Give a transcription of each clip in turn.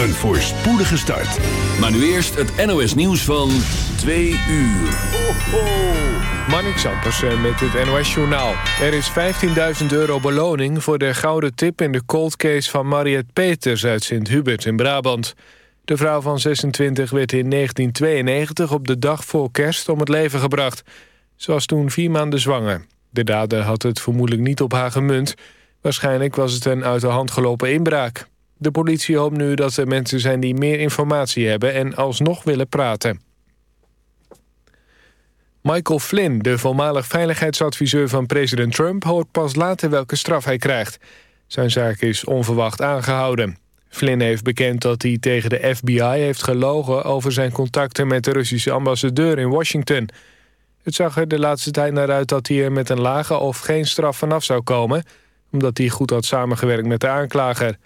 Een voorspoedige start. Maar nu eerst het NOS nieuws van 2 uur. Ho, ho. Zampersen met het NOS Journaal. Er is 15.000 euro beloning voor de gouden tip in de cold case van Mariette Peters uit Sint-Hubert in Brabant. De vrouw van 26 werd in 1992 op de dag voor kerst om het leven gebracht. Ze was toen vier maanden zwanger. De dader had het vermoedelijk niet op haar gemunt. Waarschijnlijk was het een uit de hand gelopen inbraak. De politie hoopt nu dat er mensen zijn die meer informatie hebben... en alsnog willen praten. Michael Flynn, de voormalig veiligheidsadviseur van president Trump... hoort pas later welke straf hij krijgt. Zijn zaak is onverwacht aangehouden. Flynn heeft bekend dat hij tegen de FBI heeft gelogen... over zijn contacten met de Russische ambassadeur in Washington. Het zag er de laatste tijd naar uit dat hij er met een lage of geen straf vanaf zou komen... omdat hij goed had samengewerkt met de aanklager...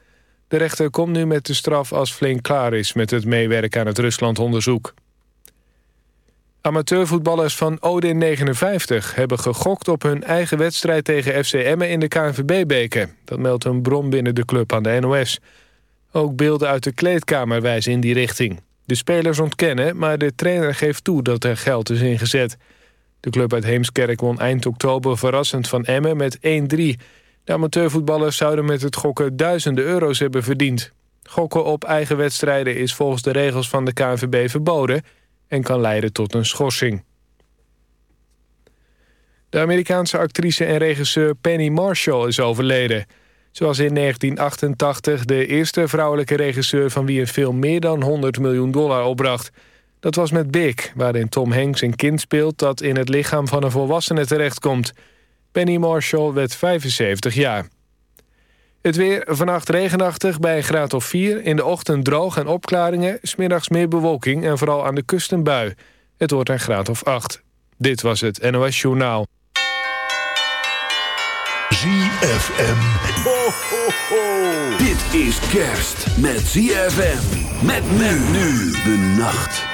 De rechter komt nu met de straf als Flink klaar is... met het meewerken aan het Ruslandonderzoek. Amateurvoetballers van Odin 59 hebben gegokt op hun eigen wedstrijd tegen FC Emmen in de KNVB-beker. Dat meldt een bron binnen de club aan de NOS. Ook beelden uit de kleedkamer wijzen in die richting. De spelers ontkennen, maar de trainer geeft toe dat er geld is ingezet. De club uit Heemskerk won eind oktober verrassend van Emmen met 1-3... De amateurvoetballers zouden met het gokken duizenden euro's hebben verdiend. Gokken op eigen wedstrijden is volgens de regels van de KNVB verboden... en kan leiden tot een schorsing. De Amerikaanse actrice en regisseur Penny Marshall is overleden. Ze was in 1988 de eerste vrouwelijke regisseur... van wie een film meer dan 100 miljoen dollar opbracht. Dat was met Big, waarin Tom Hanks een kind speelt... dat in het lichaam van een volwassene terechtkomt... Penny Marshall werd 75 jaar. Het weer vannacht regenachtig bij graad of 4. In de ochtend droog en opklaringen. Smiddags meer bewolking en vooral aan de kust een bui. Het wordt een graad of 8. Dit was het NOS Journaal. ZFM. Ho, ho, ho. Dit is kerst met ZFM. Met men nu de nacht.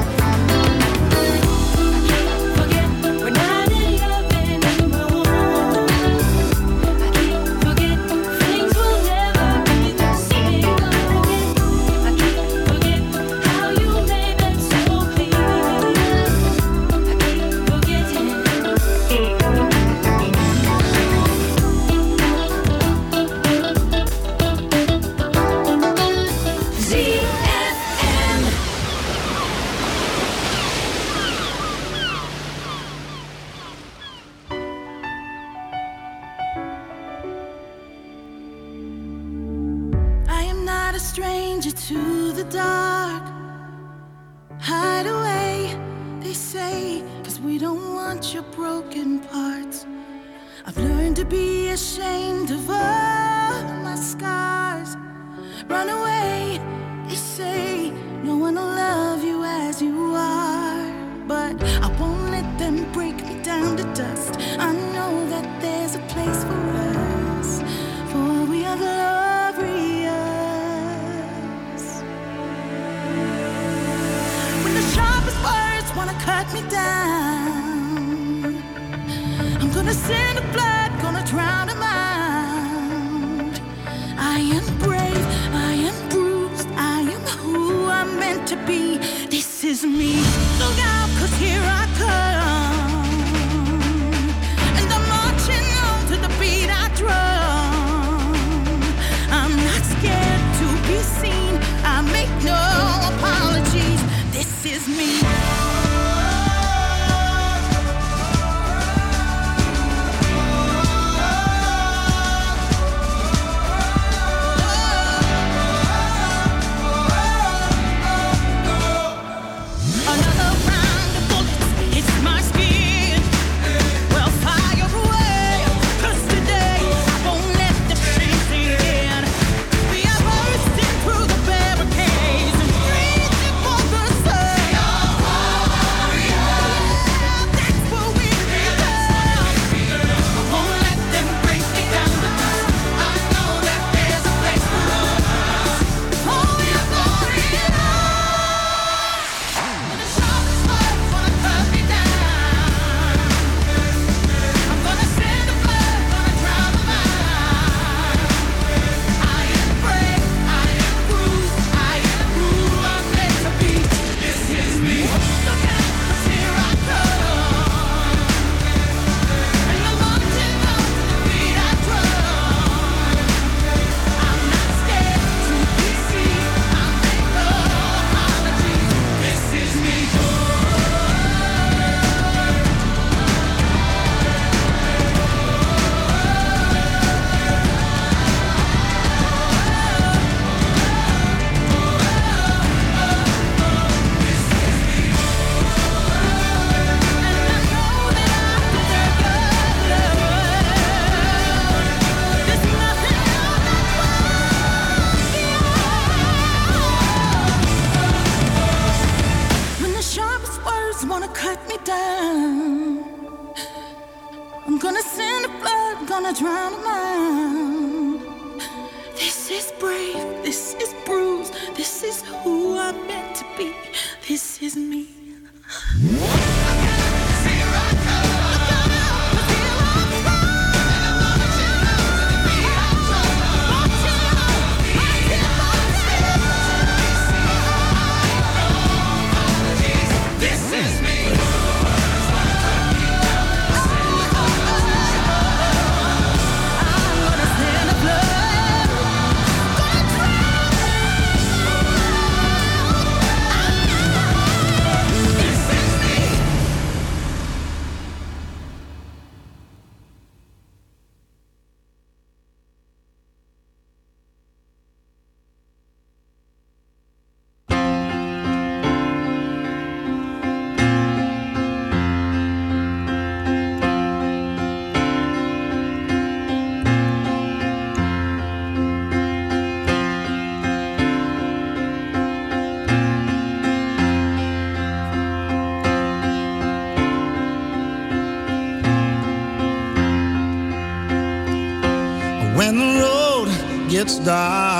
daar.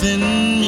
within me.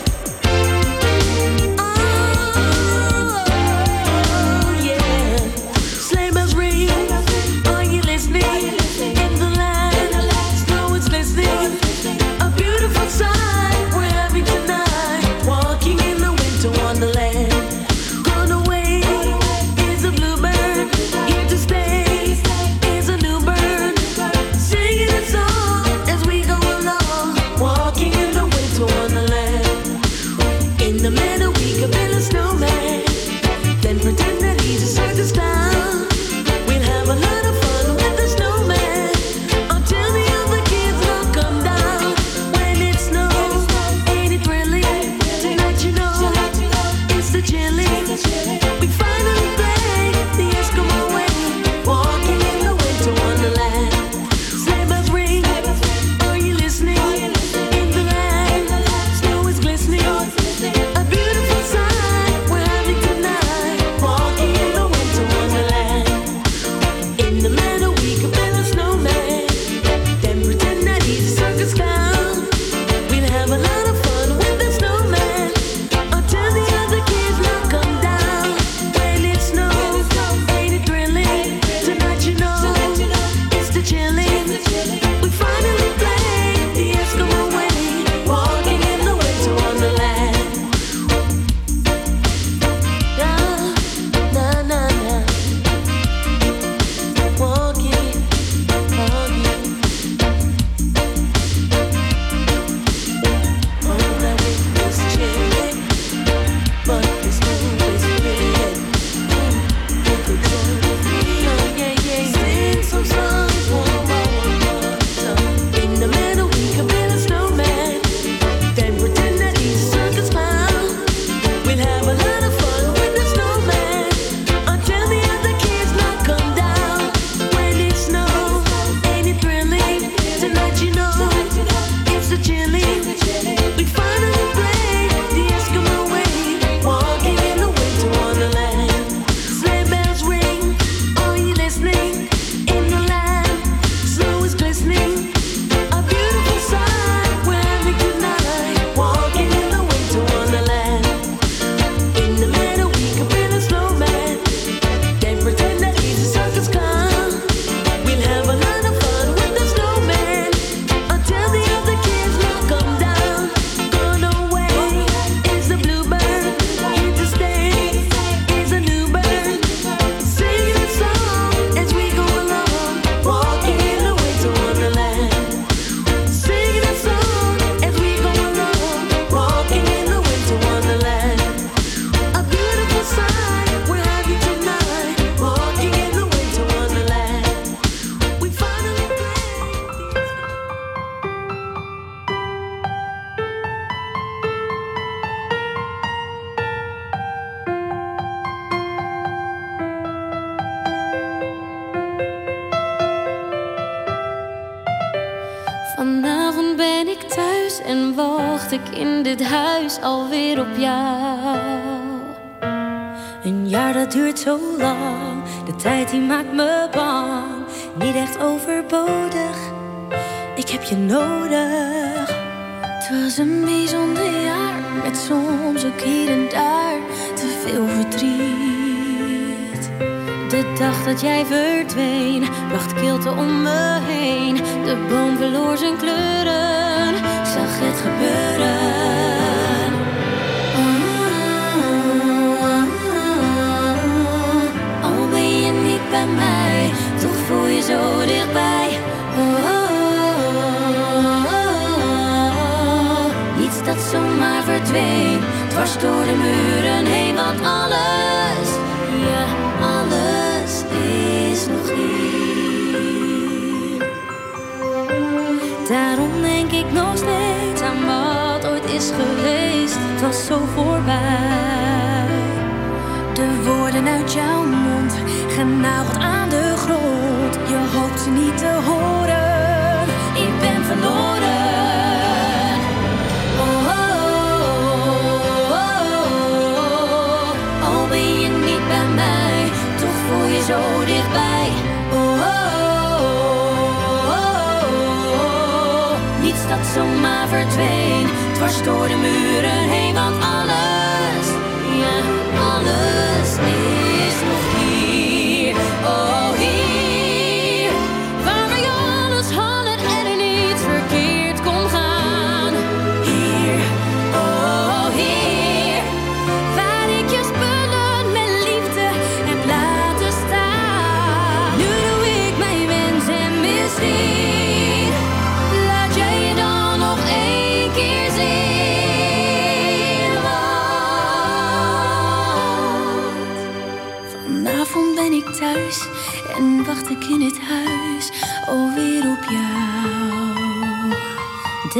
verdween. Dwars door de muren heen,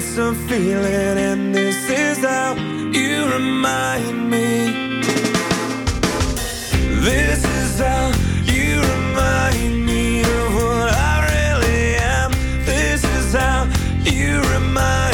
sense of feeling, and this is how you remind me. This is how you remind me of what I really am. This is how you remind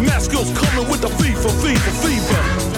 mask skills coming with the fever, fever, fever?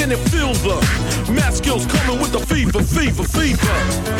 can it feel the mask skills coming with the fever, fever, fever?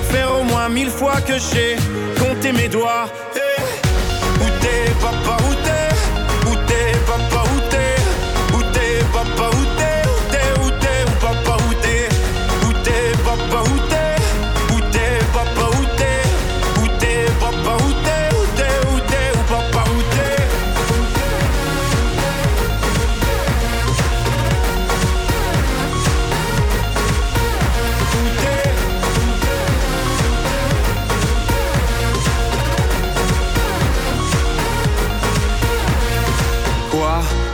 au moins mille fois que j'ai compté mes doigts. Eh, Où papa, où t'es?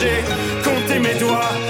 j'ai mes doigts.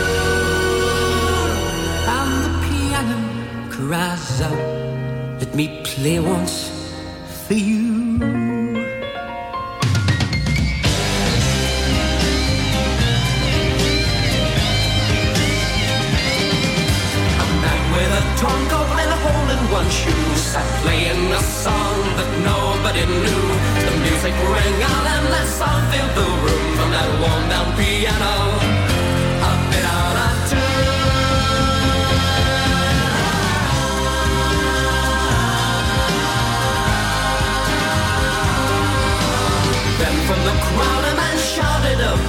stanza. Let me play once for you. A man with a torn coat and a hole in one shoe Sat playing a song that nobody knew The music rang out and that song filled the room From that worn down piano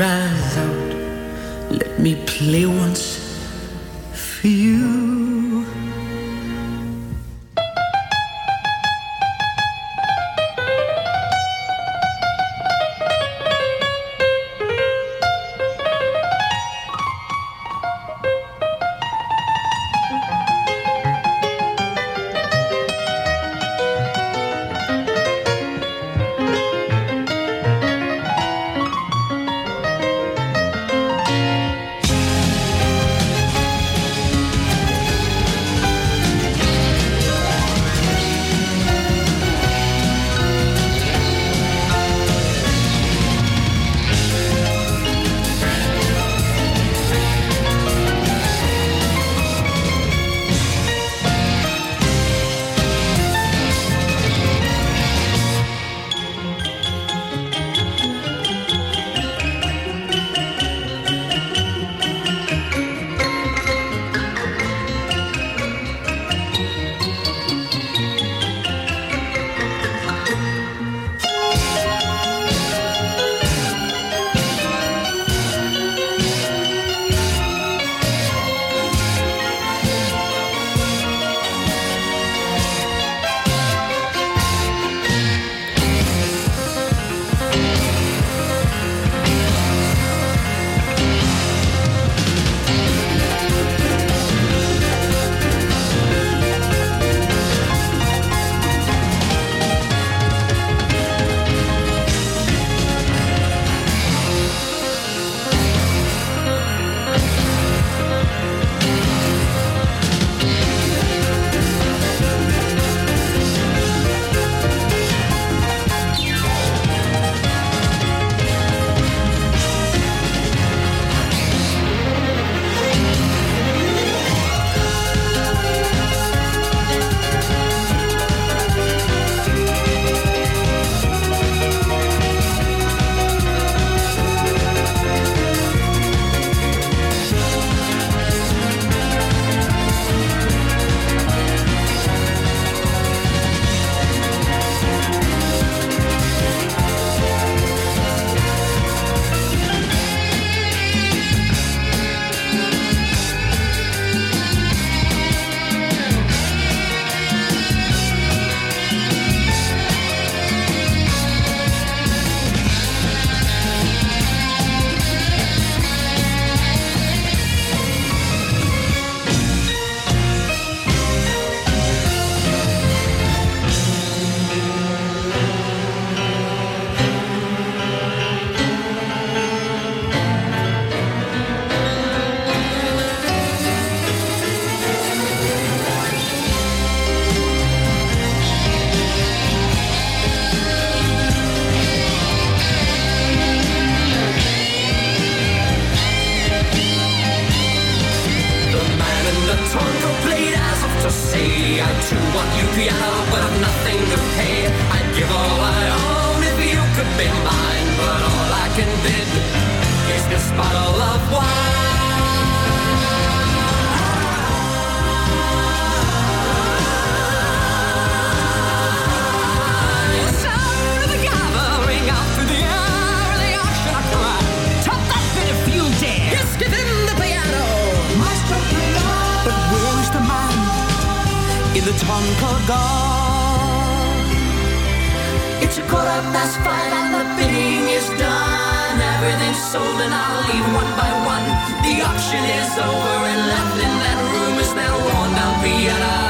rise out. Let me play once Tonka It's a quarter past five and the bidding is done. Everything's sold and I'll leave one by one. The auction is over and left in that room is that worn down piano.